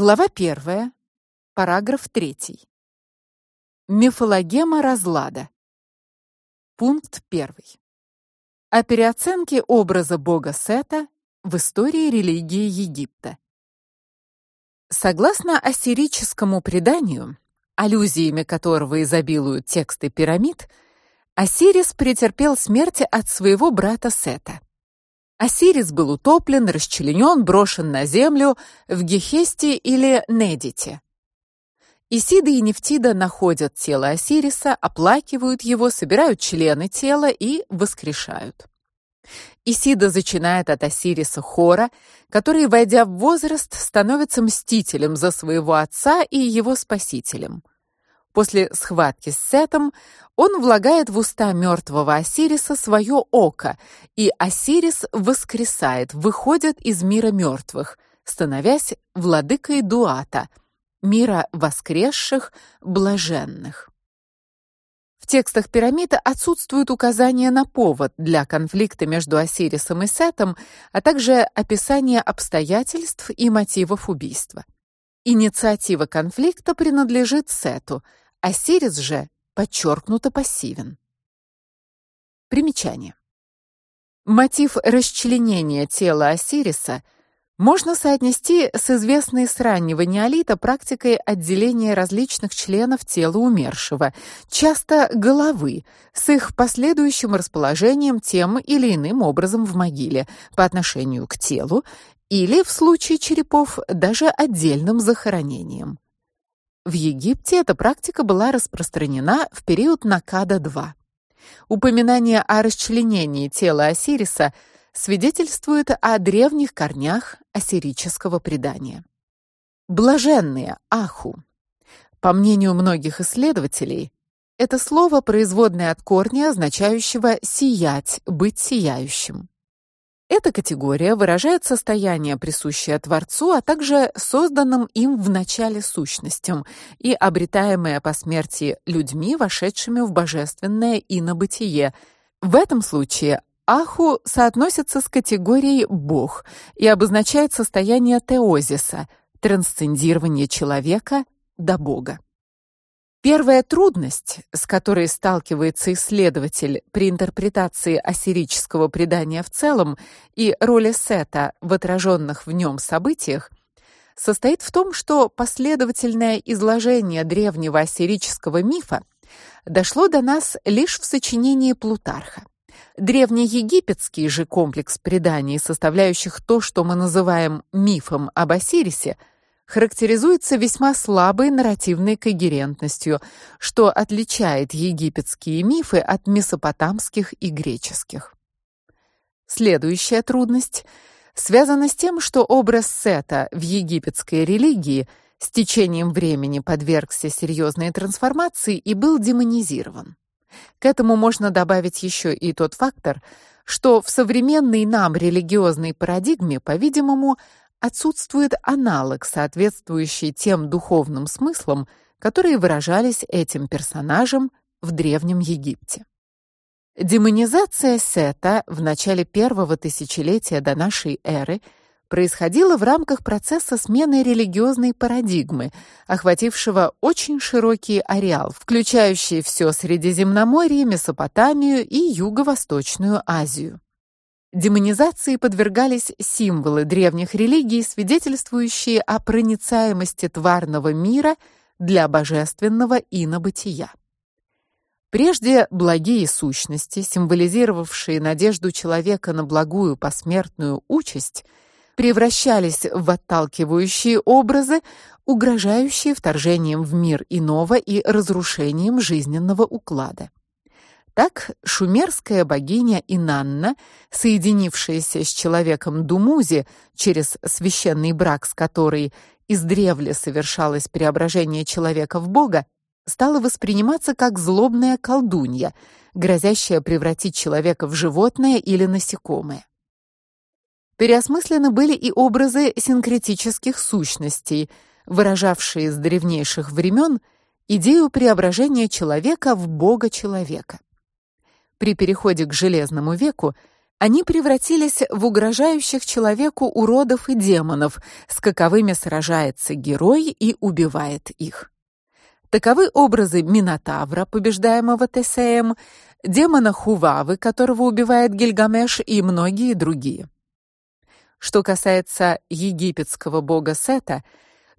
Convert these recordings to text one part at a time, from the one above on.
Глава 1. Параграф 3. Мифологема разлада. Пункт 1. О переоценке образа бога Сета в истории религии Египта. Согласно ассирическому преданию, аллюзиями которого изобилуют тексты пирамид, Осирис претерпел смерть от своего брата Сета. Осирис был утоплен, расчленен, брошен на землю в Гехесте или Недите. Исида и Нефтида находят тело Осириса, оплакивают его, собирают члены тела и воскрешают. Исида зачинает от Осириса Хора, который, войдя в возраст, становится мстителем за своего отца и его спасителем. После схватки с Сетом он влагает в уста мертвого Осириса свое око, и Осирис воскресает, выходит из мира мертвых, становясь владыкой Дуата, мира воскресших, блаженных. В текстах пирамиды отсутствуют указания на повод для конфликта между Осирисом и Сетом, а также описание обстоятельств и мотивов убийства. Инициатива конфликта принадлежит Сету, Осирис же подчеркнуто пассивен. Примечание. Мотив расчленения тела Осириса можно соотнести с известной с раннего неолита практикой отделения различных членов тела умершего, часто головы, с их последующим расположением тем или иным образом в могиле по отношению к телу или в случае черепов даже отдельным захоронением. В Египте эта практика была распространена в период Накада-2. Упоминание о расчленении тела Осириса свидетельствует о древних корнях ассирического предания. Блаженные Аху. По мнению многих исследователей, это слово производное от корня, означающего сиять, быть сияющим. Эта категория выражает состояние, присущее Творцу, а также созданным им в начале сущностям и обретаемое по смерти людьми, вошедшими в божественное инобытие. В этом случае Аху соотносится с категорией бог и обозначает состояние теозиса, трансцендирование человека до бога. Первая трудность, с которой сталкивается исследователь при интерпретации ассирического предания в целом и роли Сета в отраженных в нем событиях, состоит в том, что последовательное изложение древнего ассирического мифа дошло до нас лишь в сочинении Плутарха. Древнеегипетский же комплекс преданий, составляющих то, что мы называем мифом об Осирисе, характеризуется весьма слабой нарративной когерентностью, что отличает египетские мифы от месопотамских и греческих. Следующая трудность связана с тем, что образ Сета в египетской религии с течением времени подвергся серьезной трансформации и был демонизирован. К этому можно добавить еще и тот фактор, что в современной нам религиозной парадигме, по-видимому, отсутствует аналог, соответствующий тем духовным смыслам, которые выражались этим персонажем в древнем Египте. Демонизация Сета в начале первого тысячелетия до нашей эры происходила в рамках процесса смены религиозной парадигмы, охватившего очень широкий ареал, включающий все Средиземноморье, Месопотамию и Юго-Восточную Азию. Демонизации подвергались символы древних религий, свидетельствующие о проницаемости тварного мира для божественного инобытия. Прежде благие сущности, символизировавшие надежду человека на благую посмертную участь, превращались в отталкивающие образы, угрожающие вторжением в мир иного и разрушением жизненного уклада. Так шумерская богиня Инанна, соединившаяся с человеком Думузи через священный брак, с которой издревле совершалось преображение человека в бога, стала восприниматься как злобная колдунья, грозящая превратить человека в животное или насекомое. Переосмыслены были и образы синкретических сущностей, выражавшие с древнейших времен идею преображения человека в бога-человека. При переходе к железному веку Они превратились в угрожающих человеку уродов и демонов, с каковыми сражается герой и убивает их. Таковы образы Минотавра, побеждаемого Тесеем, демона Хувавы, которого убивает Гильгамеш, и многие другие. Что касается египетского бога Сета,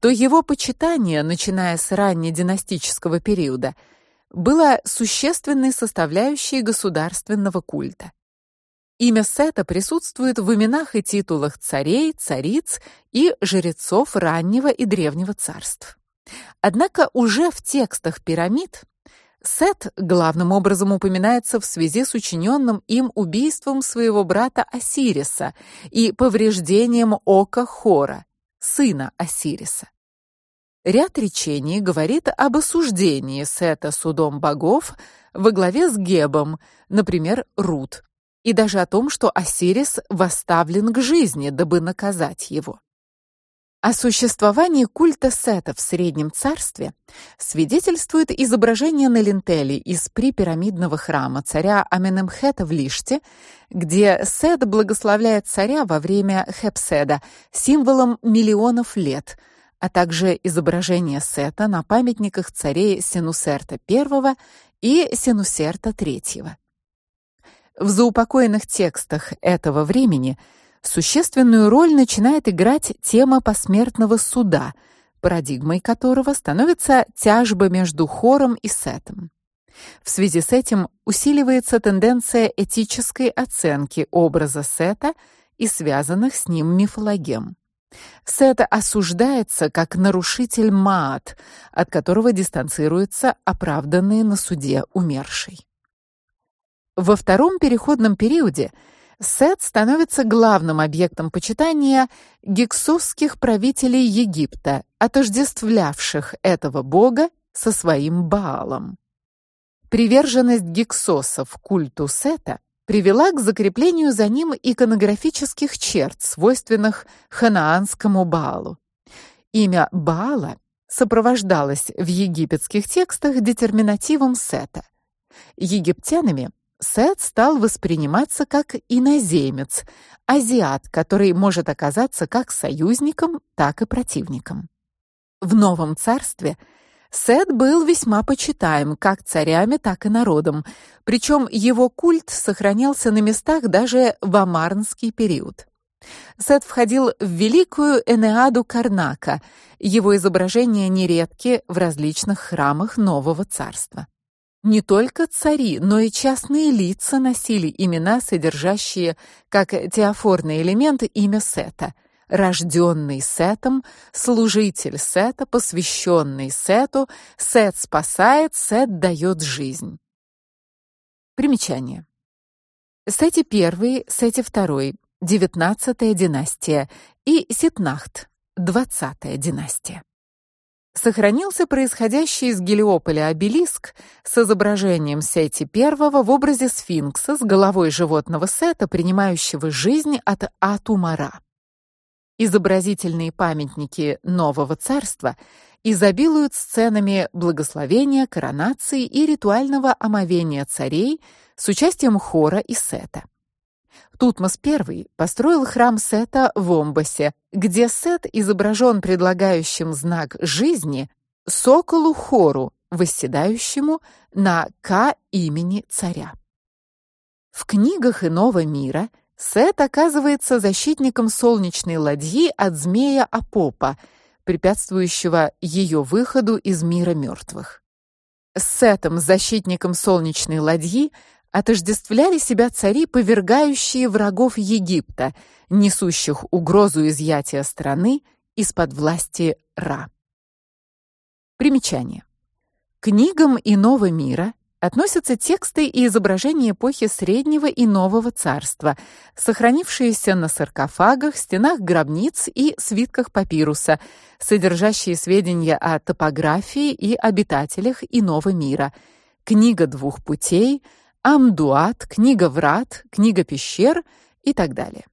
то его почитание, начиная с раннединастического периода, было существенной составляющей государственного культа. Имя Сета присутствует в именах и титулах царей, цариц и жрецов раннего и древнего царств. Однако уже в текстах пирамид Сет главным образом упоминается в связи с учиненным им убийством своего брата Осириса и повреждением ока Хора, сына Осириса. Ряд речений говорит об осуждении Сета судом богов во главе с Гебом, например, Рут, и даже о том, что Осирис восставлен к жизни, дабы наказать его. О существовании культа Сета в Среднем Царстве свидетельствует изображение на линтеле из припирамидного храма царя Аменемхета в Лиште, где Сет благословляет царя во время Хепседа, символом миллионов лет, а также изображение Сета на памятниках царей Синусерта I и Синусерта III. В заупокоенных текстах этого времени – Существенную роль начинает играть тема посмертного суда, парадигмой которого становится тяжба между хором и сетом. В связи с этим усиливается тенденция этической оценки образа Сета и связанных с ним мифологем. Сет осуждается как нарушитель Маат, от которого дистанцируются оправданные на суде умерший. Во втором переходном периоде Сет становится главным объектом почитания гиксосских правителей Египта, отождествлявших этого бога со своим Баалом. Приверженность гиксосов культу Сета привела к закреплению за ним иконографических черт, свойственных ханаанскому Баалу. Имя Баала сопровождалось в египетских текстах детерминативом Сета. Египтянами Сет стал восприниматься как иноземец, азиат, который может оказаться как союзником, так и противником. В новом царстве Сет был весьма почитаем как царями, так и народом, причем его культ сохранялся на местах даже в амарнский период. Сет входил в великую Энеаду Карнака. Его изображения нередки в различных храмах нового царства. Не только цари, но и частные лица носили имена, содержащие как теофорный элемент имя Сета. Рожденный Сетом, служитель Сета, посвященный Сету, Сет спасает, Сет дает жизнь. Примечание. Сети I, Сети II, девятнадцатая династия и Сетнахт, двадцатая династия сохранился происходящий из Гелиополя обелиск с изображением Сети I в образе сфинкса с головой животного Сета, принимающего жизнь от Атумара. Изобразительные памятники нового царства изобилуют сценами благословения, коронации и ритуального омовения царей с участием хора и Сета. Тутмос I построил храм Сета в Омбасе, где Сет изображен предлагающим знак жизни соколу хору, восседающему на К имени царя. В книгах иного мира Сет оказывается защитником солнечной ладьи от змея Апопа, препятствующего ее выходу из мира мертвых. С Сетом, защитником солнечной ладьи, отождествляли себя цари, повергающие врагов Египта, несущих угрозу изъятия страны из-под власти Ра. Примечание. Книгам иного мира относятся тексты и изображения эпохи Среднего и Нового царства, сохранившиеся на саркофагах, стенах гробниц и свитках папируса, содержащие сведения о топографии и обитателях иного мира. Книга двух путей, Амдуат, книга Врат, книга Пещер и так далее.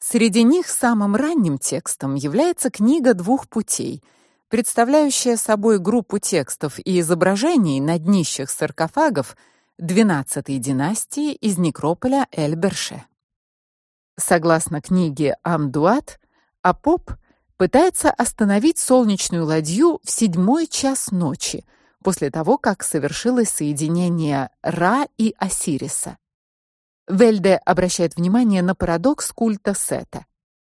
Среди них самым ранним текстом является книга двух путей, представляющая собой группу текстов и изображений на днищах саркофагов, XII династии из некрополя Эль-Берше. Согласно книге Амдуат, Апоп пытается остановить солнечную ладью в седьмой час ночи, после того, как совершилось соединение Ра и Осириса. Вельде обращает внимание на парадокс культа Сета.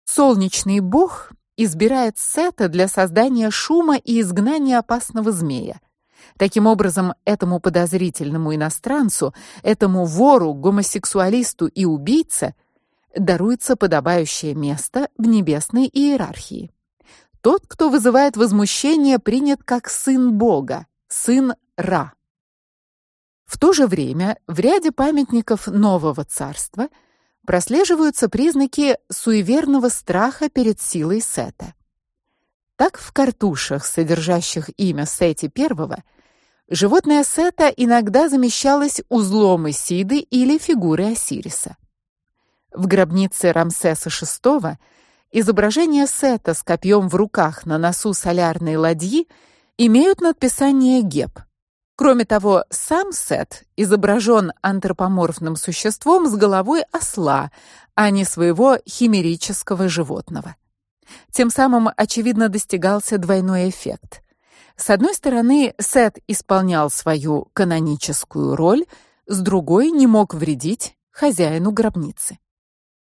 Солнечный бог избирает Сета для создания шума и изгнания опасного змея. Таким образом, этому подозрительному иностранцу, этому вору, гомосексуалисту и убийце даруется подобающее место в небесной иерархии. Тот, кто вызывает возмущение, принят как сын Бога, сын Ра. В то же время в ряде памятников Нового царства прослеживаются признаки суеверного страха перед силой Сета. Так в картушах, содержащих имя Сети I, животное Сета иногда замещалось узлом Исиды или фигурой Осириса. В гробнице Рамсеса VI изображение Сета с копьем в руках на носу солярной ладьи имеют надписание Геб. Кроме того, сам Сет изображен антропоморфным существом с головой осла, а не своего химерического животного. Тем самым очевидно достигался двойной эффект. С одной стороны, Сет исполнял свою каноническую роль, с другой не мог вредить хозяину гробницы.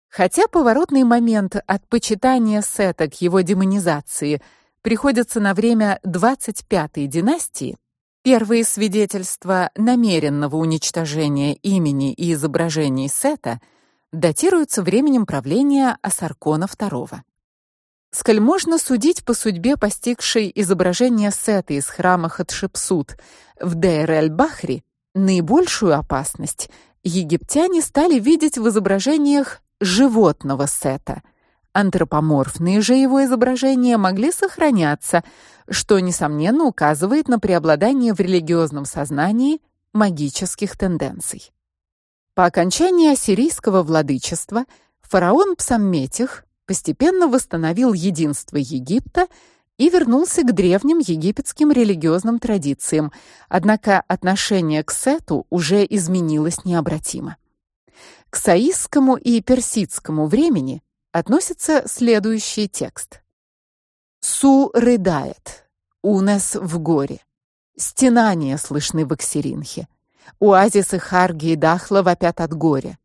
Хотя поворотный момент от почитания Сета к его демонизации приходится на время 25-й династии, Первые свидетельства намеренного уничтожения имени и изображений Сета датируются временем правления Асаркона II. Сколь можно судить по судьбе постигшей изображение Сета из храма Хатшепсут в Дейр-эль-Бахри, наибольшую опасность египтяне стали видеть в изображениях животного Сета – Антропоморфные же его изображения могли сохраняться, что несомненно указывает на преобладание в религиозном сознании магических тенденций. По окончании ассирийского владычества фараон Псамметих постепенно восстановил единство Египта и вернулся к древним египетским религиозным традициям. Однако отношение к Сету уже изменилось необратимо. К саисскому и персидскому времени относится следующий текст. Су рыдает, Унес в горе. Стенания слышны в Аксиринхе. Оазисы Харги и Дахла вопят от горя.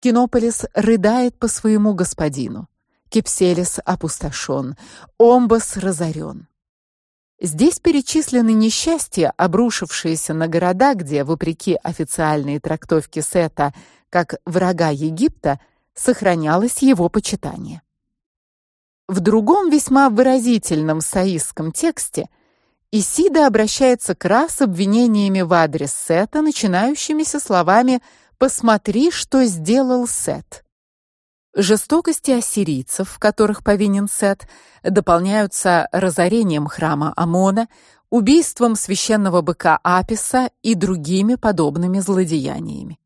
Кинополис рыдает по своему господину. Кипселис опустошен, Омбас разорен. Здесь перечислены несчастья, обрушившиеся на города, где, вопреки официальной трактовке Сета как врага Египта, сохранялось его почитание. В другом весьма выразительном саистском тексте Исида обращается к Ра с обвинениями в адрес Сета, начинающимися словами «посмотри, что сделал Сет». Жестокости ассирийцев, в которых повинен Сет, дополняются разорением храма Амона, убийством священного быка Аписа и другими подобными злодеяниями.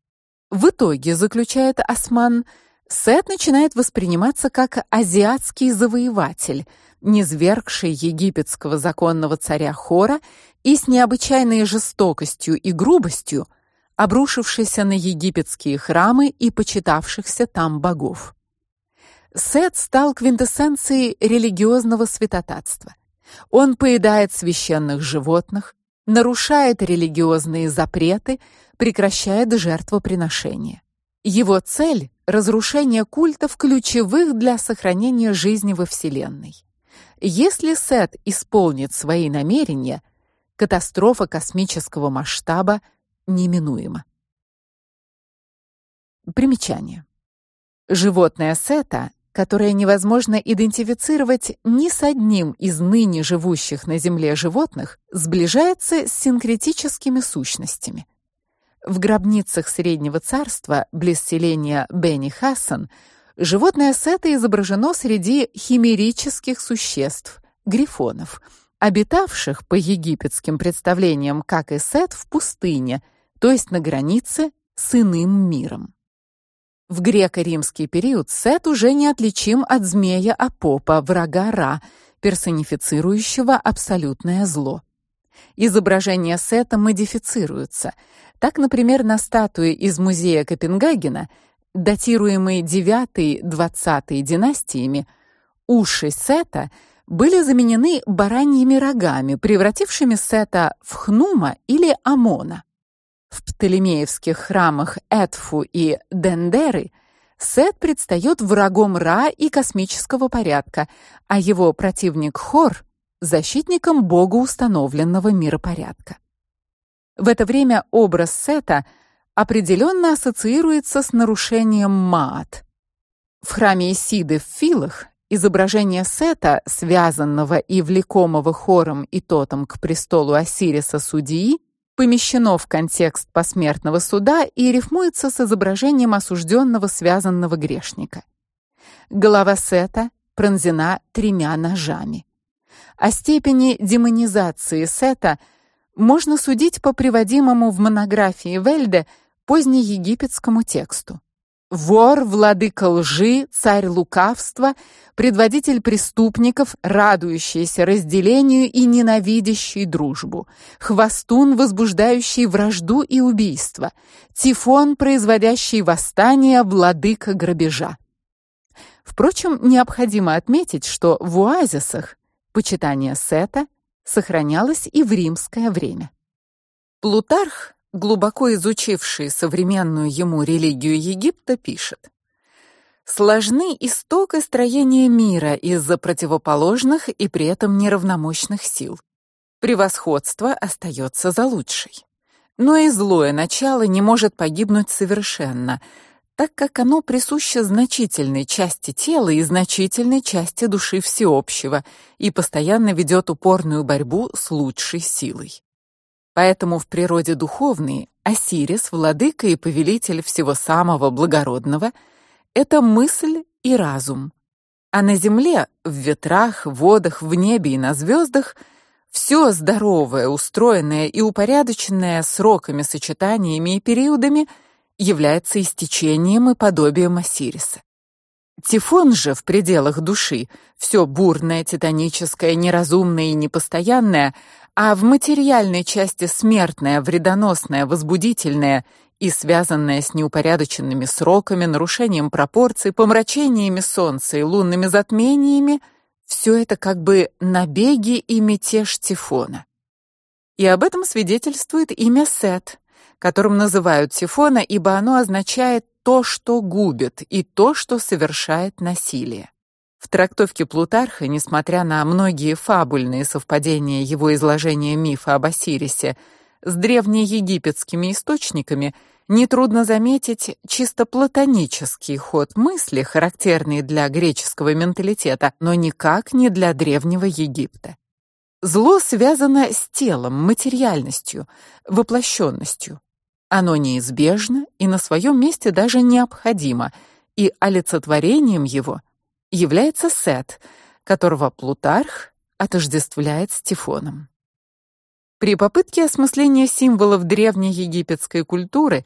В итоге, заключает Осман, Сет начинает восприниматься как азиатский завоеватель, низвергший египетского законного царя Хора и с необычайной жестокостью и грубостью обрушившийся на египетские храмы и почитавшихся там богов. Сет стал квинтэссенцией религиозного святотатства. Он поедает священных животных, нарушает религиозные запреты, прекращает жертвоприношения. Его цель разрушение культов ключевых для сохранения жизни во Вселенной. Если Сет исполнит свои намерения, катастрофа космического масштаба неминуема. Примечание. Животное Сета, которое невозможно идентифицировать ни с одним из ныне живущих на Земле животных, сближается с синкретическими сущностями. В гробницах Среднего царства, близ селения Бени-Хасан, животное Сета изображено среди химерических существ грифонов, обитавших по египетским представлениям, как и Сет, в пустыне, то есть на границе с иным миром. В греко-римский период Сет уже неотличим от змея Апопа, врага Ра, персонифицирующего абсолютное зло. Изображения Сета модифицируются. Так, например, на статуе из музея Копенгагена, датируемой 9-20 династиями, уши Сета были заменены бараньими рогами, превратившими Сета в Хнума или Амона. В птолемеевских храмах Эдфу и Дендеры Сет предстает врагом Ра и космического порядка, а его противник Хор защитником богоустановленного миропорядка. В это время образ Сета определенно ассоциируется с нарушением Маат. В храме Исиды в Филах изображение Сета, связанного и влекомого хором и тотом к престолу Осириса судьи, помещено в контекст посмертного суда и рифмуется с изображением осужденного связанного грешника. Голова Сета пронзена тремя ножами. О степени демонизации Сета можно судить по приводимому в монографии Вельде позднеегипетскому тексту. Вор, владыка лжи, царь лукавства, предводитель преступников, радующийся разделению и ненавидящий дружбу, хвостун, возбуждающий вражду и убийство, тифон, производящий восстание, владыка грабежа. Впрочем, необходимо отметить, что в оазисах почитание Сета сохранялось и в римское время. Плутарх глубоко изучивший современную ему религию Египта, пишет: Сложны исток и строение мира из-за противоположных и при этом неравномощных сил. Превосходство остается за лучшей. Но и злое начало не может погибнуть совершенно, так как оно присуще значительной части тела и значительной части души всеобщего и постоянно ведет упорную борьбу с лучшей силой. Поэтому в природе духовной Осирис, владыка и повелитель всего самого благородного, это мысль и разум. А на земле, в ветрах, водах, в небе и на звездах все здоровое, устроенное и упорядоченное сроками, сочетаниями и периодами является истечением и подобием Осириса. Тифон же в пределах души, все бурное, титаническое, неразумное и непостоянное, а в материальной части смертное, вредоносное, возбудительное и связанное с неупорядоченными сроками, нарушением пропорций, помрачениями солнца и лунными затмениями, все это как бы набеги и мятеж Тифона. И об этом свидетельствует имя Сет, которым называют Тифона, ибо оно означает то, что губит, и то, что совершает насилие. В трактовке Плутарха, несмотря на многие фабульные совпадения его изложения мифа об Осирисе с древнеегипетскими источниками, нетрудно заметить чисто платонический ход мысли, характерный для греческого менталитета, но никак не для древнего Египта. Зло связано с телом, материальностью, воплощенностью. Оно неизбежно и на своем месте даже необходимо, и олицетворением его – является Сет, которого Плутарх отождествляет с Тифоном. При попытке осмысления символов древнеегипетской культуры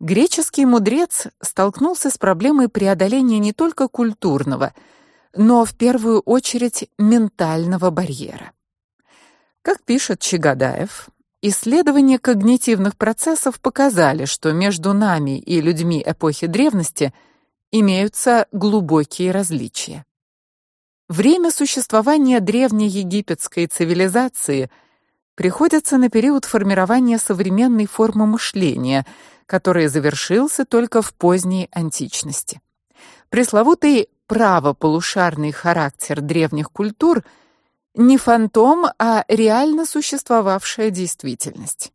греческий мудрец столкнулся с проблемой преодоления не только культурного, но в первую очередь ментального барьера. Как пишет Чагадаев, исследования когнитивных процессов показали, что между нами и людьми эпохи древности – имеются глубокие различия. Время существования древнеегипетской цивилизации приходится на период формирования современной формы мышления, который завершился только в поздней античности. Пресловутый правополушарный характер древних культур не фантом, а реально существовавшая действительность.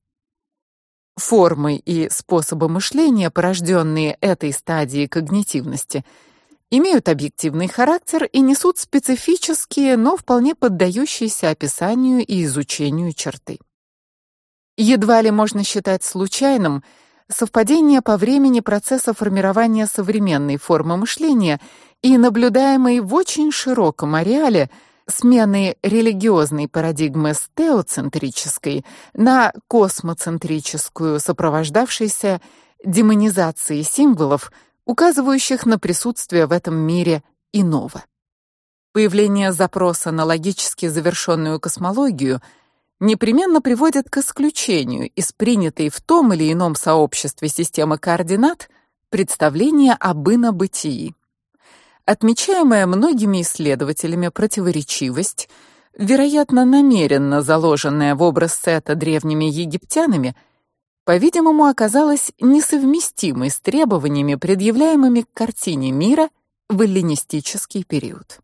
Формы и способы мышления, порожденные этой стадией когнитивности, имеют объективный характер и несут специфические, но вполне поддающиеся описанию и изучению черты. Едва ли можно считать случайным совпадение по времени процесса формирования современной формы мышления и наблюдаемой в очень широком ареале – смены религиозной парадигмы с теоцентрической на космоцентрическую, сопровождавшейся демонизацией символов, указывающих на присутствие в этом мире иного. Появление запроса на логически завершенную космологию непременно приводят к исключению из принятой в том или ином сообществе системы координат представления об инобытии. Отмечаемая многими исследователями противоречивость, вероятно, намеренно заложенная в образ Сета древними египтянами, по-видимому, оказалась несовместимой с требованиями, предъявляемыми к картине мира в эллинистический период.